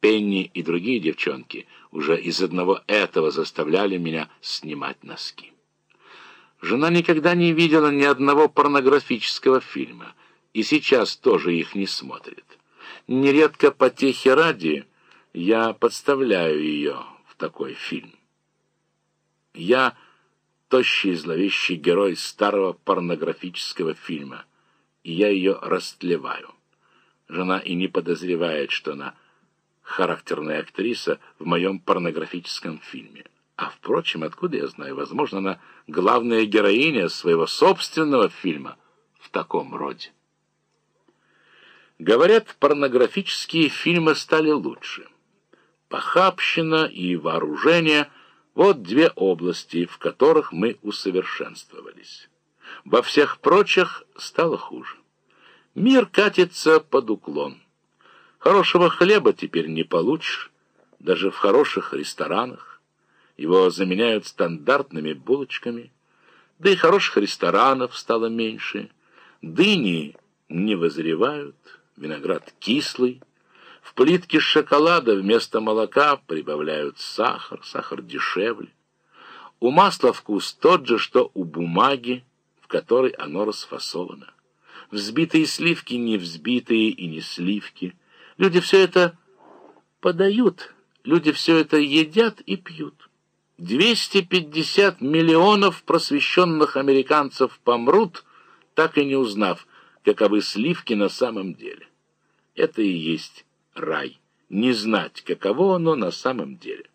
Пенни и другие девчонки уже из одного этого заставляли меня снимать носки. Жена никогда не видела ни одного порнографического фильма, и сейчас тоже их не смотрит. Нередко по техе ради я подставляю ее в такой фильм. Я тощий зловещий герой старого порнографического фильма, и я ее растлеваю. Жена и не подозревает, что она характерная актриса в моем порнографическом фильме. А, впрочем, откуда я знаю, возможно, она главная героиня своего собственного фильма в таком роде. Говорят, порнографические фильмы стали лучше. Похабщина и вооружение – вот две области, в которых мы усовершенствовались. Во всех прочих стало хуже. Мир катится под уклон. Хорошего хлеба теперь не получишь, даже в хороших ресторанах. Его заменяют стандартными булочками. Да и хороших ресторанов стало меньше. Дыни не вызревают, виноград кислый. В плитке шоколада вместо молока прибавляют сахар, сахар дешевле. У масла вкус тот же, что у бумаги, в которой оно расфасовано. Взбитые сливки не взбитые и не сливки. Люди все это подают, люди все это едят и пьют. 250 миллионов просвещенных американцев помрут, так и не узнав, каковы сливки на самом деле. Это и есть рай, не знать, каково оно на самом деле.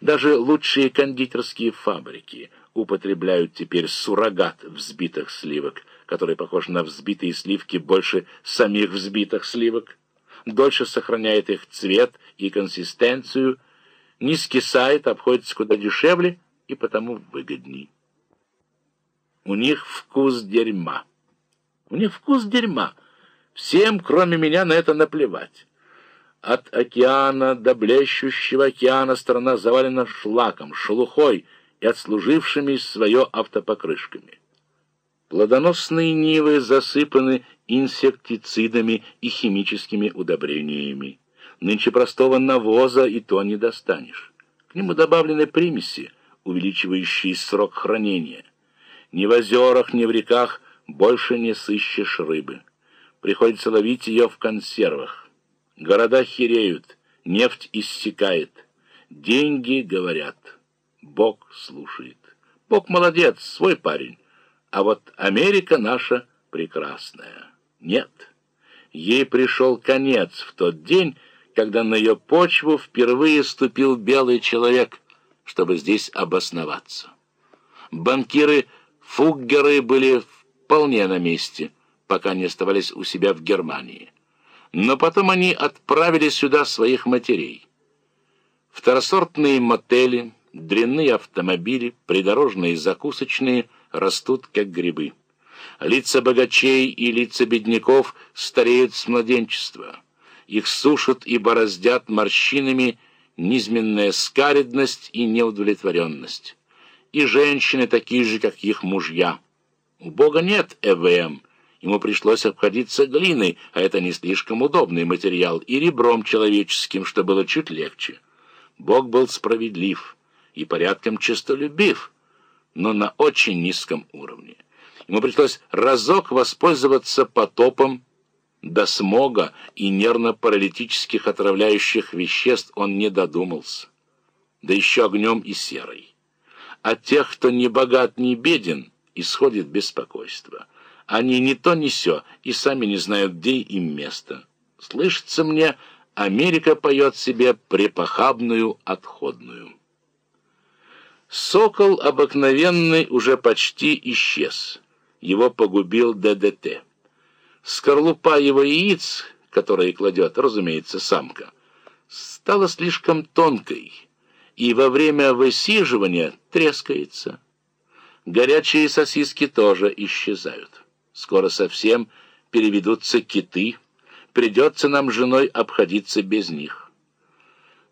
Даже лучшие кондитерские фабрики употребляют теперь суррогат взбитых сливок, который похож на взбитые сливки больше самих взбитых сливок, дольше сохраняет их цвет и консистенцию, не скисает, обходится куда дешевле и потому выгодней. У них вкус дерьма. У них вкус дерьма. Всем, кроме меня, на это наплевать. От океана до блещущего океана страна завалена шлаком, шелухой и отслужившими свое автопокрышками. Плодоносные нивы засыпаны инсектицидами и химическими удобрениями. Нынче простого навоза и то не достанешь. К нему добавлены примеси, увеличивающие срок хранения. Ни в озерах, ни в реках больше не сыщешь рыбы. Приходится ловить ее в консервах. Города хереют, нефть иссякает. Деньги говорят, Бог слушает. Бог молодец, свой парень. А вот Америка наша прекрасная. Нет, ей пришел конец в тот день, когда на ее почву впервые ступил белый человек, чтобы здесь обосноваться. Банкиры Фуггеры были вполне на месте, пока не оставались у себя в Германии но потом они отправили сюда своих матерей. Второсортные мотели, дрянные автомобили, придорожные закусочные растут как грибы. Лица богачей и лица бедняков стареют с младенчества. Их сушат и бороздят морщинами низменная скаридность и неудовлетворенность. И женщины такие же, как их мужья. У Бога нет ЭВМ — Ему пришлось обходиться глиной, а это не слишком удобный материал, и ребром человеческим, что было чуть легче. Бог был справедлив и порядком честолюбив, но на очень низком уровне. Ему пришлось разок воспользоваться потопом, до смога и нервно-паралитических отравляющих веществ он не додумался. Да еще огнем и серой. От тех, кто не богат, не беден, исходит беспокойство. Они ни то ни сё, и сами не знают, где им место. Слышится мне, Америка поет себе препохабную отходную. Сокол обыкновенный уже почти исчез. Его погубил ДДТ. Скорлупа его яиц, которые кладет, разумеется, самка, стала слишком тонкой, и во время высиживания трескается. Горячие сосиски тоже исчезают. Скоро совсем переведутся киты, придется нам женой обходиться без них.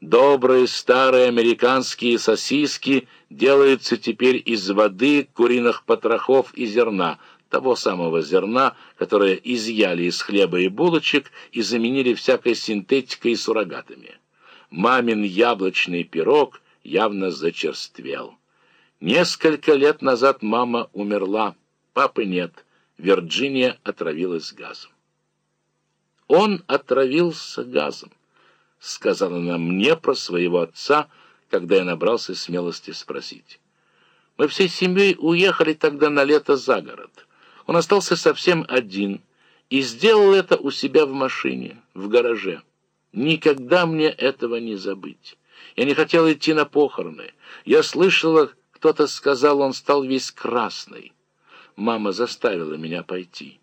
Добрые старые американские сосиски делаются теперь из воды, куриных потрохов и зерна, того самого зерна, которое изъяли из хлеба и булочек и заменили всякой синтетикой и суррогатами. мамин яблочный пирог явно зачерствел. Несколько лет назад мама умерла, папы нет, Вирджиния отравилась газом. Он отравился газом, сказала она мне про своего отца, когда я набрался смелости спросить. Мы всей семьей уехали тогда на лето за город. Он остался совсем один и сделал это у себя в машине, в гараже. Никогда мне этого не забыть. Я не хотел идти на похороны. Я слышала, кто-то сказал, он стал весь красный. Мама заставила меня пойти.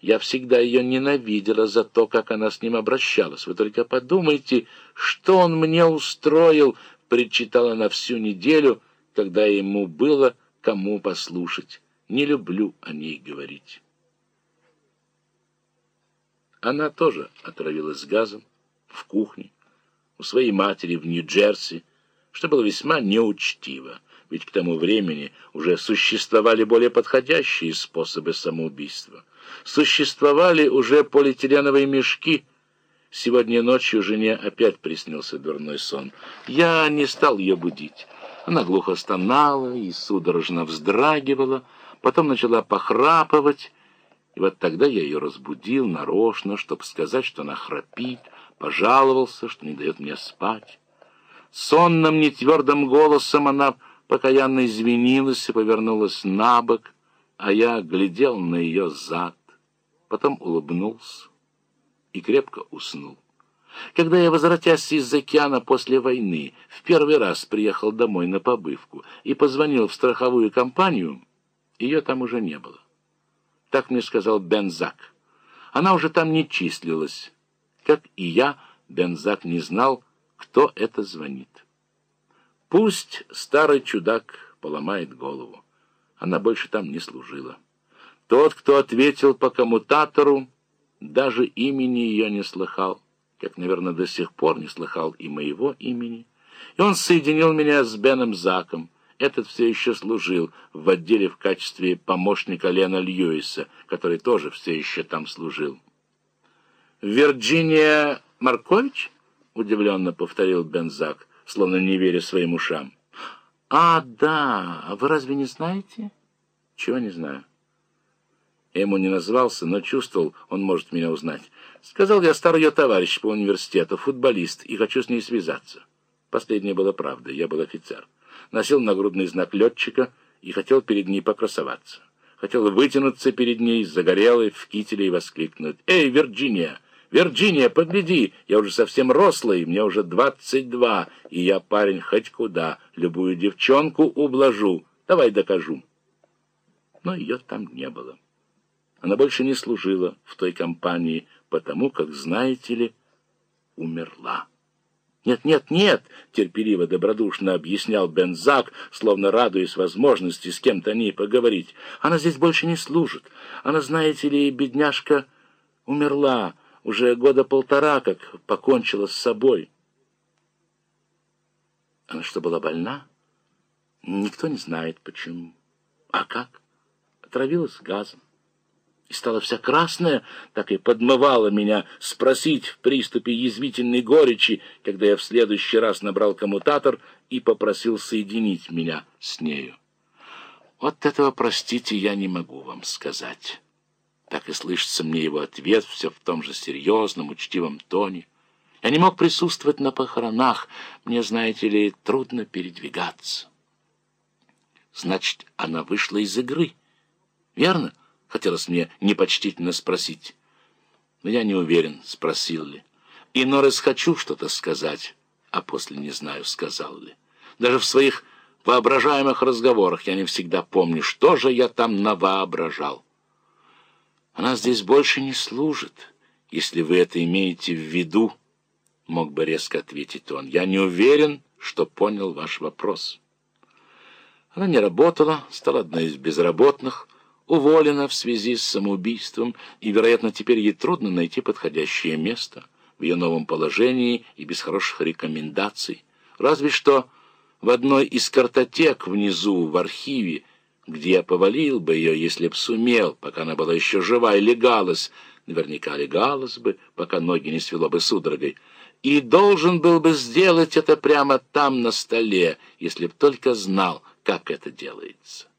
Я всегда ее ненавидела за то, как она с ним обращалась. Вы только подумайте, что он мне устроил, причитала на всю неделю, когда ему было кому послушать. Не люблю о ней говорить. Она тоже отравилась газом в кухне у своей матери в Нью-Джерси, что было весьма неучтиво, ведь к тому времени уже существовали более подходящие способы самоубийства. Существовали уже полиэтиленовые мешки. Сегодня ночью жене опять приснился дурной сон. Я не стал ее будить. Она глухо стонала и судорожно вздрагивала, потом начала похрапывать, и вот тогда я ее разбудил нарочно, чтобы сказать, что она храпит, пожаловался, что не дает мне спать. Сонным, нетвердым голосом она покаянно извинилась и повернулась на бок, а я глядел на ее зад, потом улыбнулся и крепко уснул. Когда я, возвратясь из океана после войны, в первый раз приехал домой на побывку и позвонил в страховую компанию, ее там уже не было. Так мне сказал Бензак. Она уже там не числилась. Как и я, Бензак не знал, кто это звонит. Пусть старый чудак поломает голову. Она больше там не служила. Тот, кто ответил по коммутатору, даже имени ее не слыхал, как, наверное, до сих пор не слыхал и моего имени. И он соединил меня с Беном Заком, этот все еще служил в отделе в качестве помощника Лена Льюиса, который тоже все еще там служил. «Вирджиния Маркович?» — удивленно повторил Бензак, словно не веря своим ушам. «А, да, а вы разве не знаете?» «Чего не знаю?» Я ему не назвался, но чувствовал, он может меня узнать. Сказал я старый ее товарищ по университету, футболист, и хочу с ней связаться. Последнее было правдой, я был офицер носил нагрудный знак летчика и хотел перед ней покрасоваться. Хотел вытянуться перед ней, загорелый, в кителе, и воскликнуть. «Эй, Вирджиния! Вирджиния, погляди! Я уже совсем рослый, мне уже двадцать два, и я парень хоть куда, любую девчонку ублажу. Давай докажу». Но ее там не было. Она больше не служила в той компании, потому как, знаете ли, умерла. «Нет, нет, нет!» — терпеливо, добродушно объяснял Бензак, словно радуясь возможности с кем-то о ней поговорить. «Она здесь больше не служит. Она, знаете ли, бедняжка, умерла уже года полтора, как покончила с собой». Она что, была больна? Никто не знает, почему. А как? Отравилась газом и стала вся красная, так и подмывала меня спросить в приступе язвительной горечи, когда я в следующий раз набрал коммутатор и попросил соединить меня с нею. Вот этого, простите, я не могу вам сказать. Так и слышится мне его ответ, все в том же серьезном, учтивом тоне. Я не мог присутствовать на похоронах, мне, знаете ли, трудно передвигаться. Значит, она вышла из игры, верно? Хотелось мне непочтительно спросить. Но я не уверен, спросил ли. И Норрес хочу что-то сказать, а после не знаю, сказал ли. Даже в своих воображаемых разговорах я не всегда помню, что же я там навоображал. Она здесь больше не служит, если вы это имеете в виду, мог бы резко ответить он. Я не уверен, что понял ваш вопрос. Она не работала, стала одной из безработных, уволена в связи с самоубийством, и, вероятно, теперь ей трудно найти подходящее место в ее новом положении и без хороших рекомендаций. Разве что в одной из картотек внизу в архиве, где я повалил бы ее, если б сумел, пока она была еще жива и легалась, наверняка легалась бы, пока ноги не свело бы судорогой, и должен был бы сделать это прямо там на столе, если б только знал, как это делается.